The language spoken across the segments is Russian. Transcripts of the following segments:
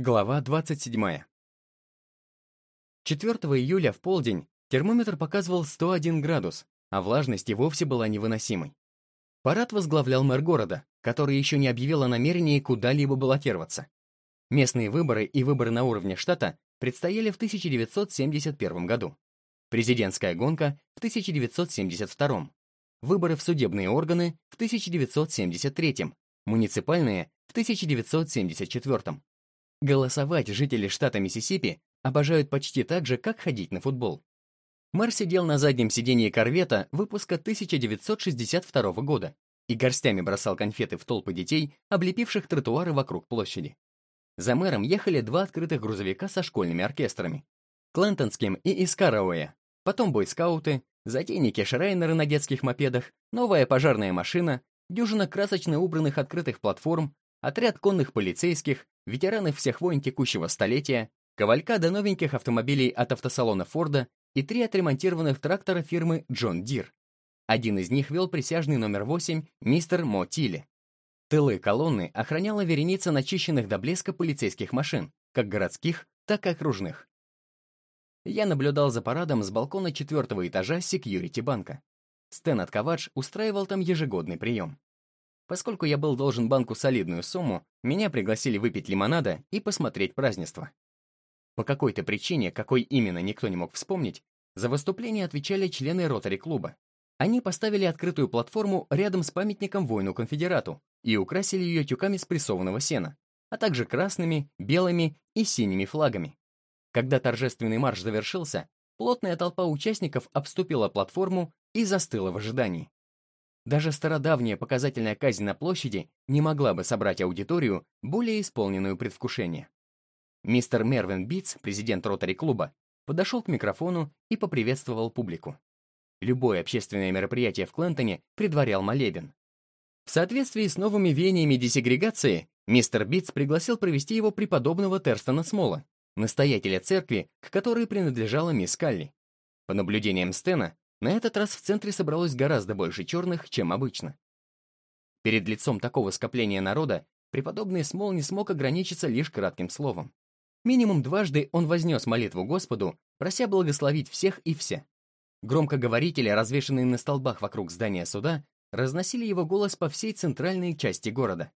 Глава 27. 4 июля в полдень термометр показывал 101 градус, а влажность и вовсе была невыносимой. Парад возглавлял мэр города, который еще не объявил о намерении куда-либо баллотироваться. Местные выборы и выборы на уровне штата предстояли в 1971 году. Президентская гонка в 1972, выборы в судебные органы в 1973, муниципальные в 1974. Голосовать жители штата Миссисипи обожают почти так же, как ходить на футбол. Мэр сидел на заднем сидении корвета выпуска 1962 года и горстями бросал конфеты в толпы детей, облепивших тротуары вокруг площади. За мэром ехали два открытых грузовика со школьными оркестрами. Клентонским и Искаровое, потом бойскауты, затейники Шрайнеры на детских мопедах, новая пожарная машина, дюжина красочно убранных открытых платформ, отряд конных полицейских, ветераны всех войн текущего столетия, кавалькада новеньких автомобилей от автосалона Форда и три отремонтированных трактора фирмы Джон Дир. Один из них вел присяжный номер 8 мистер Мо Тилли. Тылы колонны охраняла вереница начищенных до блеска полицейских машин, как городских, так и окружных. Я наблюдал за парадом с балкона четвертого этажа Секьюрити-банка. Стэн Атковадж устраивал там ежегодный прием. Поскольку я был должен банку солидную сумму, меня пригласили выпить лимонада и посмотреть празднество. По какой-то причине, какой именно никто не мог вспомнить, за выступление отвечали члены ротари-клуба. Они поставили открытую платформу рядом с памятником воину-конфедерату и украсили ее тюками спрессованного сена, а также красными, белыми и синими флагами. Когда торжественный марш завершился, плотная толпа участников обступила платформу и застыла в ожидании. Даже стародавняя показательная казнь на площади не могла бы собрать аудиторию, более исполненную предвкушение. Мистер Мервин Битц, президент ротари-клуба, подошел к микрофону и поприветствовал публику. Любое общественное мероприятие в Клентоне предварял молебен. В соответствии с новыми веяниями десегрегации, мистер Битц пригласил провести его преподобного Терстона Смола, настоятеля церкви, к которой принадлежала мисс Калли. По наблюдениям Стена, на этот раз в центре собралось гораздо больше черных, чем обычно. Перед лицом такого скопления народа преподобный Смол не смог ограничиться лишь кратким словом. Минимум дважды он вознес молитву Господу, прося благословить всех и вся. Громкоговорители, развешанные на столбах вокруг здания суда, разносили его голос по всей центральной части города.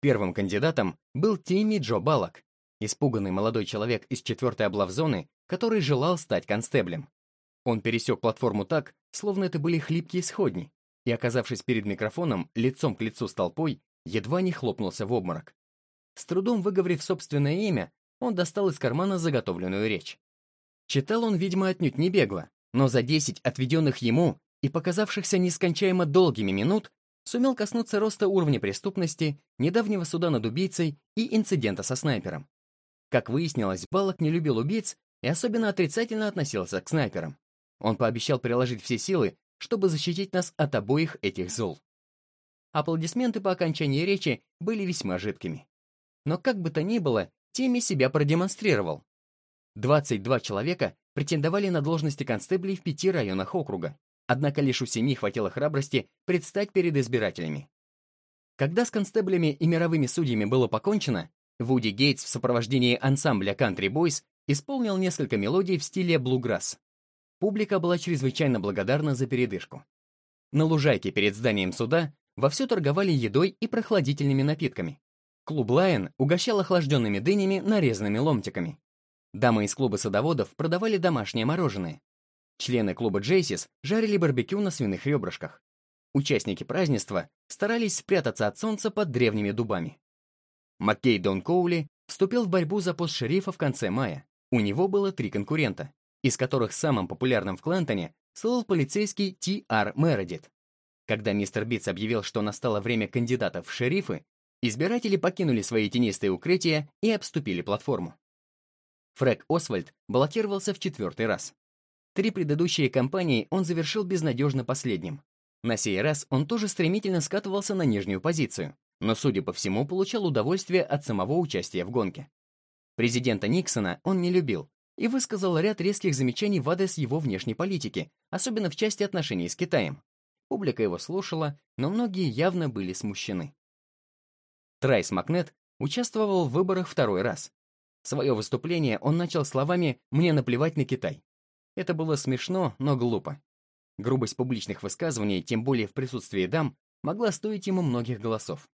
Первым кандидатом был Тимми Джо Балок, испуганный молодой человек из 4-й облавзоны, который желал стать констеблем. Он пересек платформу так, словно это были хлипкие сходни, и, оказавшись перед микрофоном, лицом к лицу с толпой, едва не хлопнулся в обморок. С трудом выговорив собственное имя, он достал из кармана заготовленную речь. Читал он, видимо, отнюдь не бегло, но за десять отведенных ему и показавшихся нескончаемо долгими минут сумел коснуться роста уровня преступности, недавнего суда над убийцей и инцидента со снайпером. Как выяснилось, Балок не любил убийц и особенно отрицательно относился к снайперам. Он пообещал приложить все силы, чтобы защитить нас от обоих этих зол. Аплодисменты по окончании речи были весьма жидкими. Но как бы то ни было, Тимми себя продемонстрировал. 22 человека претендовали на должности констеблей в пяти районах округа, однако лишь у семи хватило храбрости предстать перед избирателями. Когда с констеблями и мировыми судьями было покончено, Вуди Гейтс в сопровождении ансамбля Country Boys исполнил несколько мелодий в стиле блуграсс. Публика была чрезвычайно благодарна за передышку. На лужайке перед зданием суда вовсю торговали едой и прохладительными напитками. Клуб «Лайон» угощал охлажденными дынями, нарезанными ломтиками. Дамы из клуба садоводов продавали домашнее мороженое. Члены клуба «Джейсис» жарили барбекю на свиных ребрышках. Участники празднества старались спрятаться от солнца под древними дубами. Маккей Дон Коули вступил в борьбу за пост шерифа в конце мая. У него было три конкурента из которых самым популярным в Клентоне слыл полицейский Ти Ар Мередит. Когда мистер Битс объявил, что настало время кандидатов в шерифы, избиратели покинули свои тенистые укрытия и обступили платформу. Фрэг Освальд баллотировался в четвертый раз. Три предыдущие кампании он завершил безнадежно последним. На сей раз он тоже стремительно скатывался на нижнюю позицию, но, судя по всему, получал удовольствие от самого участия в гонке. Президента Никсона он не любил, и высказал ряд резких замечаний в адрес его внешней политики, особенно в части отношений с Китаем. Публика его слушала, но многие явно были смущены. Трайс Макнет участвовал в выборах второй раз. Свое выступление он начал словами «мне наплевать на Китай». Это было смешно, но глупо. Грубость публичных высказываний, тем более в присутствии дам, могла стоить ему многих голосов.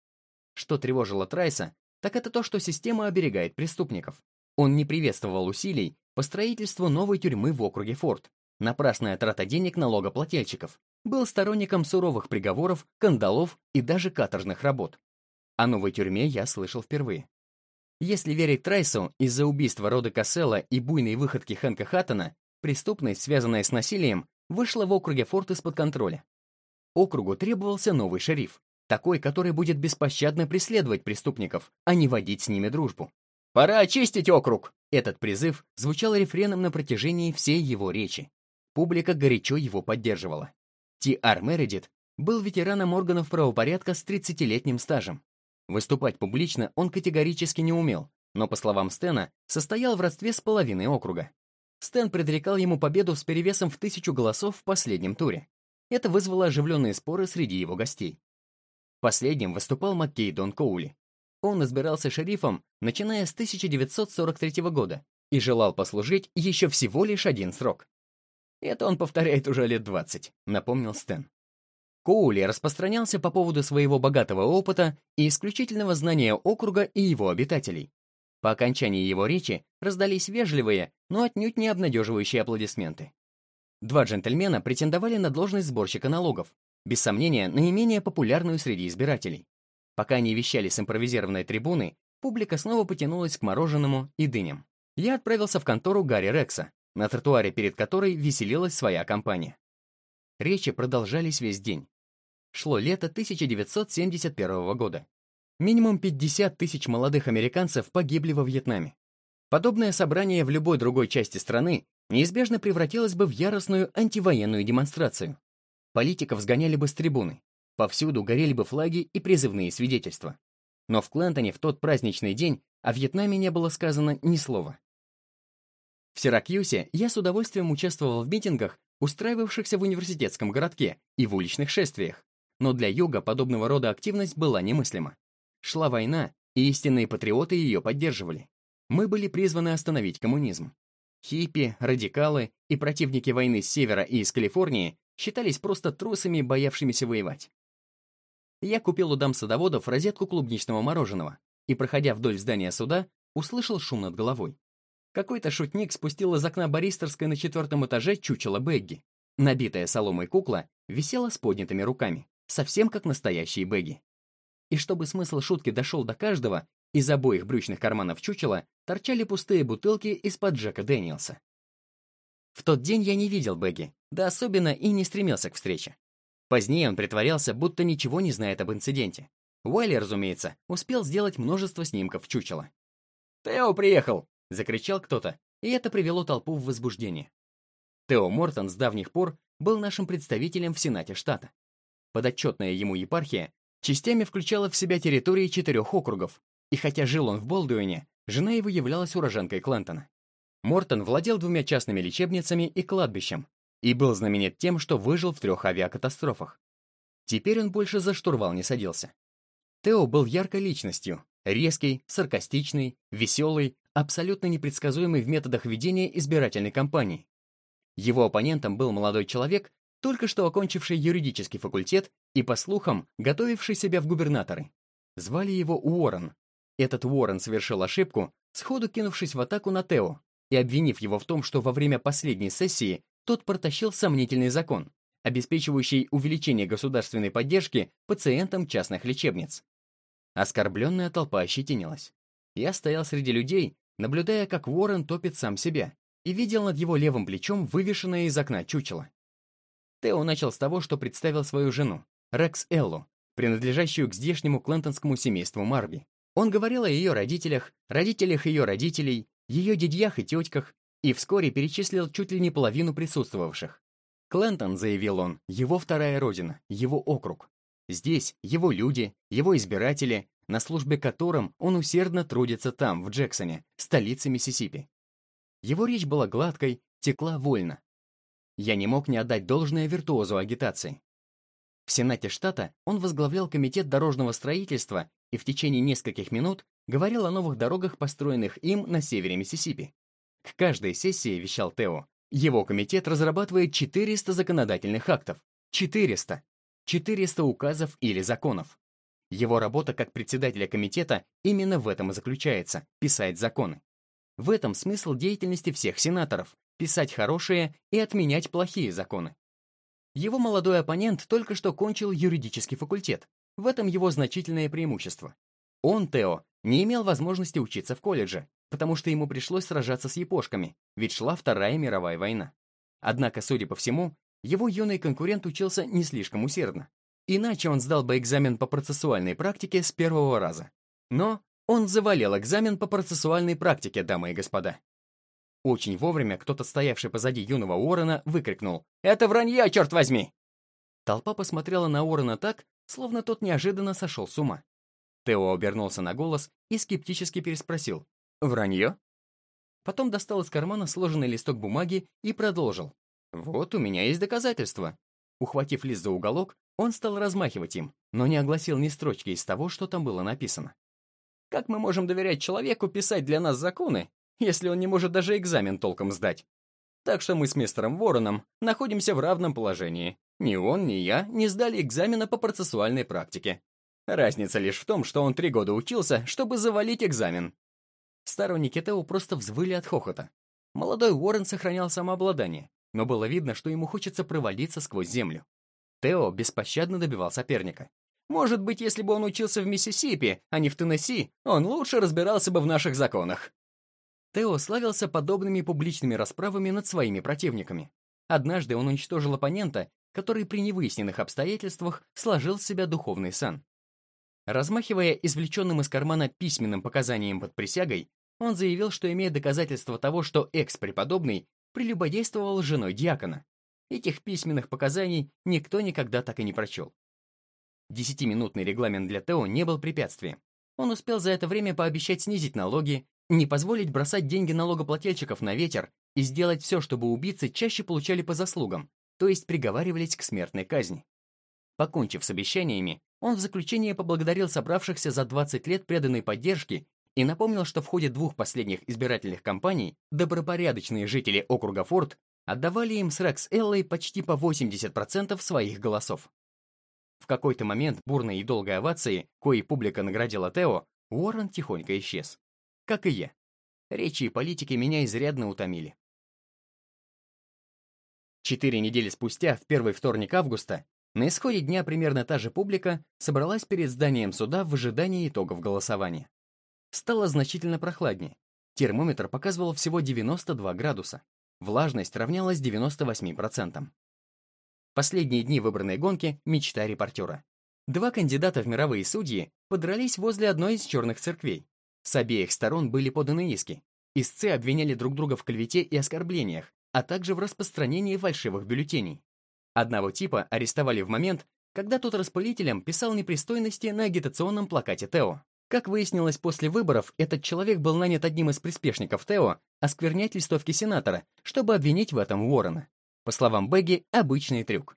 Что тревожило Трайса, так это то, что система оберегает преступников. Он не приветствовал усилий по строительству новой тюрьмы в округе Форт, напрасная трата денег налогоплательщиков, был сторонником суровых приговоров, кандалов и даже каторжных работ. О новой тюрьме я слышал впервые. Если верить Трайсу, из-за убийства Рода Кассела и буйной выходки Хэнка Хаттона, преступность, связанная с насилием, вышла в округе Форт из-под контроля. Округу требовался новый шериф, такой, который будет беспощадно преследовать преступников, а не водить с ними дружбу. «Пора очистить округ!» Этот призыв звучал рефреном на протяжении всей его речи. Публика горячо его поддерживала. Ти Ар Мередит был ветераном органов правопорядка с 30-летним стажем. Выступать публично он категорически не умел, но, по словам Стена, состоял в родстве с половиной округа. Стэн предрекал ему победу с перевесом в тысячу голосов в последнем туре. Это вызвало оживленные споры среди его гостей. Последним выступал Маккей Дон Коули. Он избирался шерифом, начиная с 1943 года, и желал послужить еще всего лишь один срок. Это он повторяет уже лет 20, напомнил Стэн. Коули распространялся по поводу своего богатого опыта и исключительного знания округа и его обитателей. По окончании его речи раздались вежливые, но отнюдь не обнадеживающие аплодисменты. Два джентльмена претендовали на должность сборщика налогов, без сомнения, наименее популярную среди избирателей. Пока они вещали с импровизированной трибуны, публика снова потянулась к мороженому и дыням. Я отправился в контору Гарри Рекса, на тротуаре перед которой веселилась своя компания. Речи продолжались весь день. Шло лето 1971 года. Минимум 50 тысяч молодых американцев погибли во Вьетнаме. Подобное собрание в любой другой части страны неизбежно превратилось бы в яростную антивоенную демонстрацию. Политиков сгоняли бы с трибуны. Повсюду горели бы флаги и призывные свидетельства. Но в Клентоне в тот праздничный день о Вьетнаме не было сказано ни слова. В Сиракьюсе я с удовольствием участвовал в митингах, устраивавшихся в университетском городке, и в уличных шествиях. Но для юга подобного рода активность была немыслима. Шла война, и истинные патриоты ее поддерживали. Мы были призваны остановить коммунизм. Хиппи, радикалы и противники войны с севера и из Калифорнии считались просто трусами, боявшимися воевать. Я купил у дам садоводов розетку клубничного мороженого и, проходя вдоль здания суда, услышал шум над головой. Какой-то шутник спустил из окна баристерской на четвертом этаже чучело Бегги. Набитая соломой кукла висела с поднятыми руками, совсем как настоящие Бегги. И чтобы смысл шутки дошел до каждого, из обоих брючных карманов чучела торчали пустые бутылки из-под Джека Дэниелса. В тот день я не видел Бегги, да особенно и не стремился к встрече. Позднее он притворялся, будто ничего не знает об инциденте. Уайли, разумеется, успел сделать множество снимков чучела. «Тео приехал!» — закричал кто-то, и это привело толпу в возбуждение. Тео Мортон с давних пор был нашим представителем в Сенате штата. Подотчетная ему епархия частями включала в себя территории четырех округов, и хотя жил он в Болдуине, жена его являлась уроженкой Клентона. Мортон владел двумя частными лечебницами и кладбищем и был знаменит тем, что выжил в трех авиакатастрофах. Теперь он больше за штурвал не садился. Тео был яркой личностью, резкий, саркастичный, веселый, абсолютно непредсказуемый в методах ведения избирательной кампании. Его оппонентом был молодой человек, только что окончивший юридический факультет и, по слухам, готовивший себя в губернаторы. Звали его Уоррен. Этот Уоррен совершил ошибку, сходу кинувшись в атаку на Тео и обвинив его в том, что во время последней сессии тот протащил сомнительный закон, обеспечивающий увеличение государственной поддержки пациентам частных лечебниц. Оскорбленная толпа ощетинилась. Я стоял среди людей, наблюдая, как Уоррен топит сам себя, и видел над его левым плечом вывешенное из окна чучело. Тео начал с того, что представил свою жену, Рекс Эллу, принадлежащую к здешнему клентонскому семейству Марби. Он говорил о ее родителях, родителях ее родителей, ее дядьях и тетках, и вскоре перечислил чуть ли не половину присутствовавших. Клентон, заявил он, его вторая родина, его округ. Здесь его люди, его избиратели, на службе которым он усердно трудится там, в Джексоне, столице Миссисипи. Его речь была гладкой, текла вольно. Я не мог не отдать должное виртуозу агитации. В Сенате штата он возглавлял комитет дорожного строительства и в течение нескольких минут говорил о новых дорогах, построенных им на севере Миссисипи. К каждой сессии, вещал Тео, его комитет разрабатывает 400 законодательных актов. 400! 400 указов или законов. Его работа как председателя комитета именно в этом и заключается – писать законы. В этом смысл деятельности всех сенаторов – писать хорошие и отменять плохие законы. Его молодой оппонент только что кончил юридический факультет. В этом его значительное преимущество. Он, Тео, не имел возможности учиться в колледже, потому что ему пришлось сражаться с япошками, ведь шла Вторая мировая война. Однако, судя по всему, его юный конкурент учился не слишком усердно. Иначе он сдал бы экзамен по процессуальной практике с первого раза. Но он завалил экзамен по процессуальной практике, дамы и господа. Очень вовремя кто-то, стоявший позади юного Уоррена, выкрикнул «Это вранье, черт возьми!» Толпа посмотрела на Уоррена так, словно тот неожиданно сошел с ума. Тео обернулся на голос и скептически переспросил «Вранье?» Потом достал из кармана сложенный листок бумаги и продолжил. «Вот у меня есть доказательства». Ухватив лист за уголок, он стал размахивать им, но не огласил ни строчки из того, что там было написано. Как мы можем доверять человеку писать для нас законы, если он не может даже экзамен толком сдать? Так что мы с мистером Вороном находимся в равном положении. Ни он, ни я не сдали экзамена по процессуальной практике. Разница лишь в том, что он три года учился, чтобы завалить экзамен. Сторонники Тео просто взвыли от хохота. Молодой Уоррен сохранял самообладание, но было видно, что ему хочется провалиться сквозь землю. Тео беспощадно добивал соперника. Может быть, если бы он учился в Миссисипи, а не в Теннесси, он лучше разбирался бы в наших законах. Тео славился подобными публичными расправами над своими противниками. Однажды он уничтожил оппонента, который при невыясненных обстоятельствах сложил с себя духовный сан. Размахивая извлеченным из кармана письменным показанием под присягой, он заявил, что имеет доказательства того, что экс-преподобный прелюбодействовал с женой диакона. Этих письменных показаний никто никогда так и не прочел. Десятиминутный регламент для Тео не был препятствием. Он успел за это время пообещать снизить налоги, не позволить бросать деньги налогоплательщиков на ветер и сделать все, чтобы убийцы чаще получали по заслугам, то есть приговаривались к смертной казни. Покончив с обещаниями, он в заключение поблагодарил собравшихся за 20 лет преданной поддержки и напомнил, что в ходе двух последних избирательных кампаний добропорядочные жители округа Форд отдавали им с Рекс Эллой почти по 80% своих голосов. В какой-то момент бурной и долгой овации, коей публика наградила Тео, Уоррен тихонько исчез. Как и я. Речи и политики меня изрядно утомили. Четыре недели спустя, в первый вторник августа, на исходе дня примерно та же публика собралась перед зданием суда в ожидании итогов голосования. Стало значительно прохладнее. Термометр показывал всего 92 градуса. Влажность равнялась 98%. Последние дни выбранной гонки – мечта репортера. Два кандидата в мировые судьи подрались возле одной из черных церквей. С обеих сторон были поданы иски. Истцы обвиняли друг друга в клевете и оскорблениях, а также в распространении фальшивых бюллетеней. Одного типа арестовали в момент, когда тот распылителем писал непристойности на агитационном плакате Тео. Как выяснилось после выборов, этот человек был нанят одним из приспешников Тео осквернять листовки сенатора, чтобы обвинить в этом Уоррена. По словам Бегги, обычный трюк.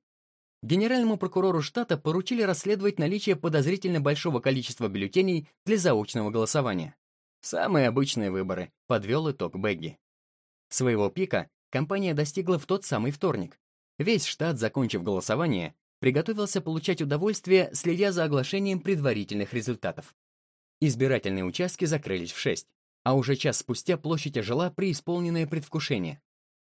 Генеральному прокурору штата поручили расследовать наличие подозрительно большого количества бюллетеней для заочного голосования. Самые обычные выборы, подвел итог Бегги. Своего пика компания достигла в тот самый вторник. Весь штат, закончив голосование, приготовился получать удовольствие, следя за оглашением предварительных результатов. Избирательные участки закрылись в 6, а уже час спустя площадь ожила преисполненное предвкушение.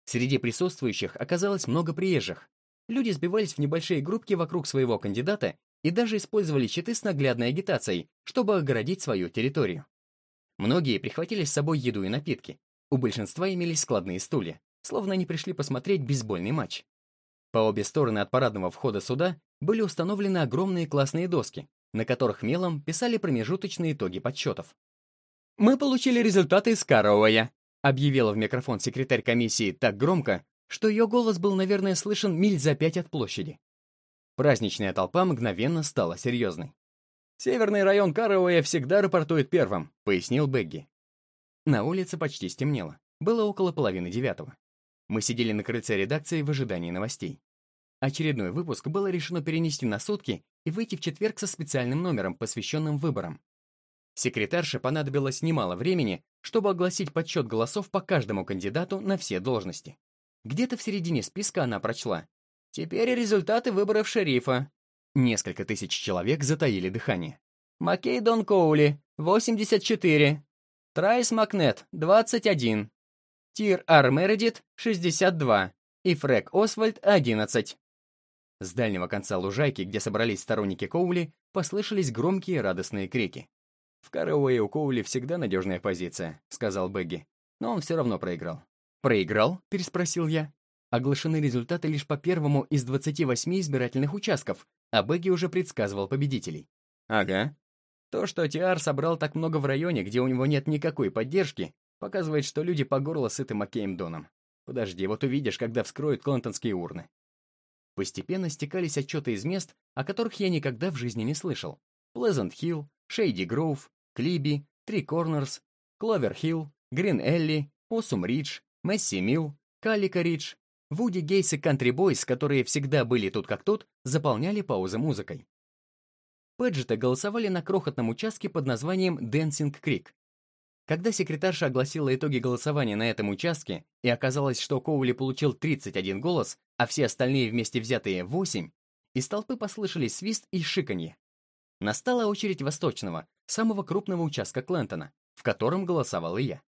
Среди присутствующих оказалось много приезжих. Люди сбивались в небольшие группки вокруг своего кандидата и даже использовали щиты с наглядной агитацией, чтобы огородить свою территорию. Многие прихватили с собой еду и напитки. У большинства имелись складные стулья, словно они пришли посмотреть бейсбольный матч. По обе стороны от парадного входа суда были установлены огромные классные доски, на которых мелом писали промежуточные итоги подсчетов. «Мы получили результаты из Карроуэя», объявила в микрофон секретарь комиссии так громко, что ее голос был, наверное, слышен миль за пять от площади. Праздничная толпа мгновенно стала серьезной. «Северный район Карроуэя всегда рапортует первым», — пояснил Бегги. На улице почти стемнело. Было около половины девятого. Мы сидели на крыльце редакции в ожидании новостей. Очередной выпуск было решено перенести на сутки и выйти в четверг со специальным номером, посвященным выборам. Секретарше понадобилось немало времени, чтобы огласить подсчет голосов по каждому кандидату на все должности. Где-то в середине списка она прочла. «Теперь результаты выборов шерифа». Несколько тысяч человек затаили дыхание. Маккей Дон Коули, 84. Трайс Макнет, 21. Тир Ар Мередит, 62. И Фрек Освальд, 11. С дальнего конца лужайки, где собрались сторонники Коули, послышались громкие радостные крики. «В Карауэе у Коули всегда надежная позиция», — сказал Бэгги. Но он все равно проиграл. «Проиграл?» — переспросил я. Оглашены результаты лишь по первому из 28 избирательных участков, а Бэгги уже предсказывал победителей. «Ага». То, что Тиар собрал так много в районе, где у него нет никакой поддержки, показывает, что люди по горло сыты Маккеем Доном. Подожди, вот увидишь, когда вскроют клантонские урны. Постепенно стекались отчеты из мест, о которых я никогда в жизни не слышал. Плезант-Хилл, Шейди Гроув, Клиби, Три Корнерс, Кловер-Хилл, Грин-Элли, Осум-Ридж, Месси-Милл, Каллика-Ридж, Вуди Гейс и Кантри Бойс, которые всегда были тут как тут, заполняли паузы музыкой. Пэджеты голосовали на крохотном участке под названием Дэнсинг Крик. Когда секретарша огласила итоги голосования на этом участке, и оказалось, что Коули получил 31 голос, а все остальные вместе взятые 8, из толпы послышались свист и шиканье. Настала очередь Восточного, самого крупного участка Клентона, в котором голосовал и я.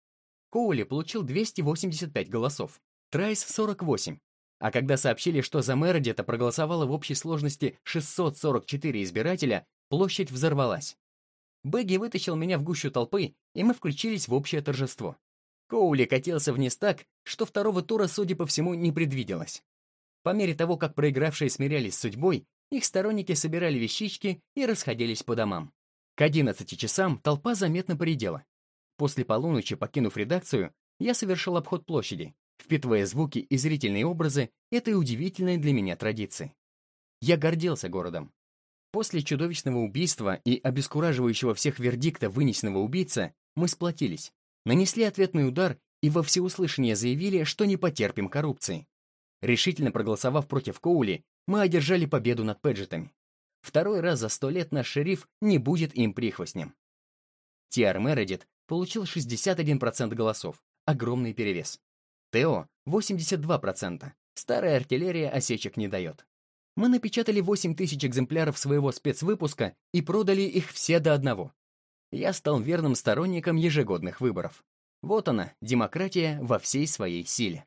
Коули получил 285 голосов, Трайс — 48. А когда сообщили, что за Мередита проголосовало в общей сложности 644 избирателя, площадь взорвалась. Бэгги вытащил меня в гущу толпы, и мы включились в общее торжество. Коули катился вниз так, что второго тура, судя по всему, не предвиделось. По мере того, как проигравшие смирялись с судьбой, их сторонники собирали вещички и расходились по домам. К 11 часам толпа заметно поредела. После полуночи, покинув редакцию, я совершил обход площади, впитывая звуки и зрительные образы этой удивительной для меня традиции. Я гордился городом. После чудовищного убийства и обескураживающего всех вердикта вынесенного убийца мы сплотились, нанесли ответный удар и во всеуслышание заявили, что не потерпим коррупции. Решительно проголосовав против Коули, мы одержали победу над Пэджетами. Второй раз за сто лет наш шериф не будет им прихвостнем. Тиар Мередит получил 61% голосов, огромный перевес. Тео — 82%, старая артиллерия осечек не дает. Мы напечатали 8 тысяч экземпляров своего спецвыпуска и продали их все до одного. Я стал верным сторонником ежегодных выборов. Вот она, демократия во всей своей силе.